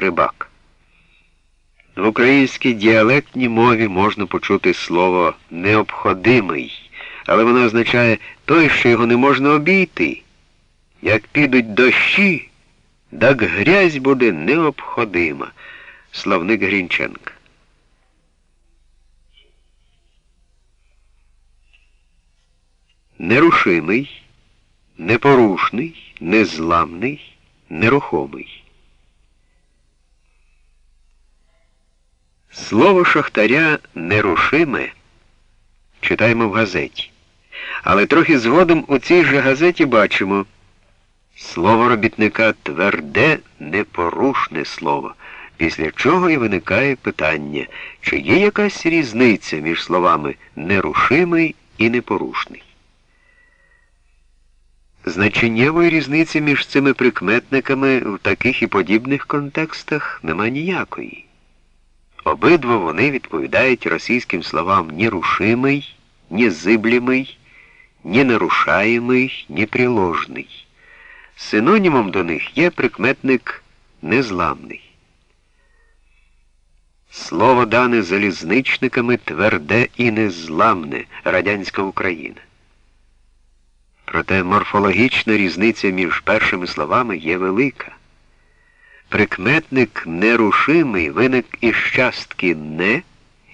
рибак. В українській діалектній мові можна почути слово необходимий, але воно означає той, що його не можна обійти. Як підуть дощі, так грязь буде необходима. Словник Грінченка. Нерушимий, непорушний, незламний, нерухомий. Слово шахтаря нерушиме читаємо в газеті. Але трохи згодом у цій же газеті бачимо слово робітника тверде, непорушне слово, після чого і виникає питання, чи є якась різниця між словами нерушимий і непорушний. Значеннєвої різниці між цими прикметниками в таких і подібних контекстах нема ніякої. Обидва вони відповідають російським словам нерушимий, незиблемий, ненарушаємий, неприложний. Синонімом до них є прикметник незламний. Слово дане залізничниками тверде і незламне радянська Україна. Проте морфологічна різниця між першими словами є велика. Прикметник нерушимий виник із частки не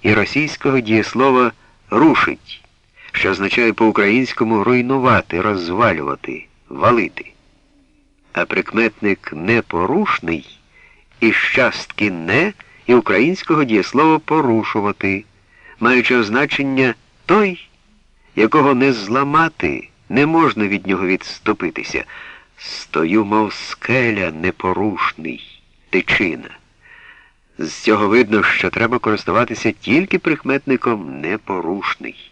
і російського дієслова рушить, що означає по-українському руйнувати, розвалювати, валити. А прикметник непорушний із частки не і українського дієслова порушувати, маючи означення той, якого не зламати, не можна від нього відступитися. Стою, мов скеля непорушний, тичина. З цього видно, що треба користуватися тільки прикметником непорушний.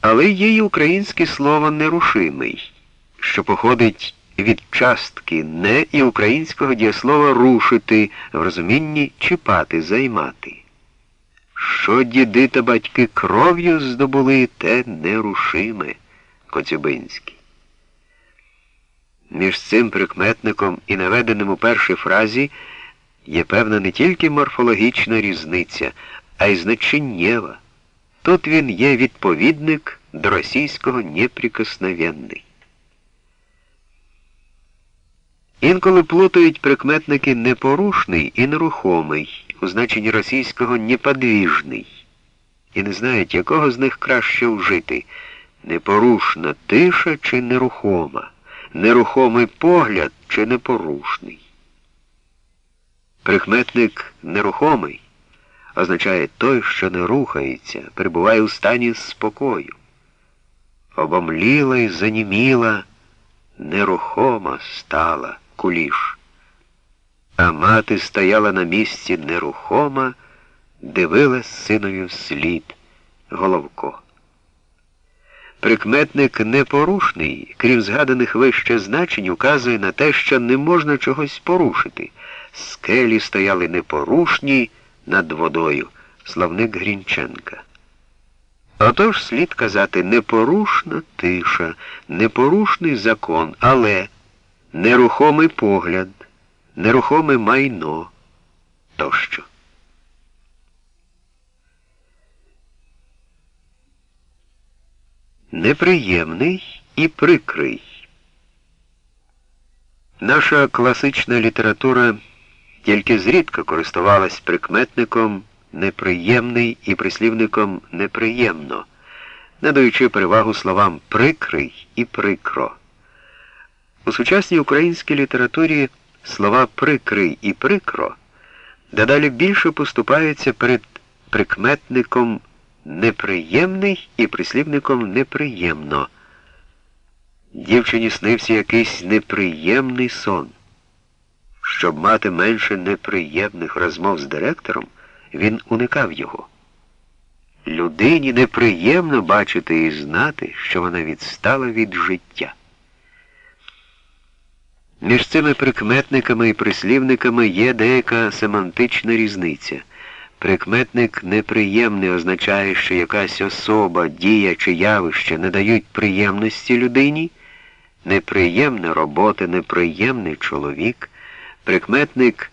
Але є й українське слово нерушимий, що походить від частки не і українського дієслова рушити в розумінні чіпати, займати. Що діди та батьки кров'ю здобули, те нерушиме, Коцюбинський. Між цим прикметником і наведеним у першій фразі є певна не тільки морфологічна різниця, а й значеннєва. Тут він є відповідник до російського неприкосновенний. Інколи плутають прикметники непорушний і нерухомий у значенні російського неподвіжний. І не знають, якого з них краще вжити непорушна тиша чи нерухома нерухомий погляд чи непорушний. Прикметник нерухомий означає той, що не рухається, перебуває у стані спокою. Обомліла і заніміла, нерухома стала куліш. А мати стояла на місці нерухома, дивилась синові вслід Головко. Прикметник непорушний, крім згаданих вище значень, указує на те, що не можна чогось порушити. Скелі стояли непорушні над водою. Славник Грінченка. Отож слід казати непорушна тиша, непорушний закон, але нерухомий погляд, нерухоме майно тощо. Неприємний і прикрий. Наша класична література тільки зрідка користувалась прикметником неприємний і прислівником неприємно, надаючи перевагу словам прикрий і прикро. У сучасній українській літературі слова прикрий і прикро дедалі більше поступаються перед прикметником неприємний і прислівником неприємно. Дівчині снився якийсь неприємний сон. Щоб мати менше неприємних розмов з директором, він уникав його. Людині неприємно бачити і знати, що вона відстала від життя. Між цими прикметниками і прислівниками є деяка семантична різниця. Прикметник неприємний означає, що якась особа, дія чи явище не дають приємності людині, неприємна робота, неприємний чоловік, прикметник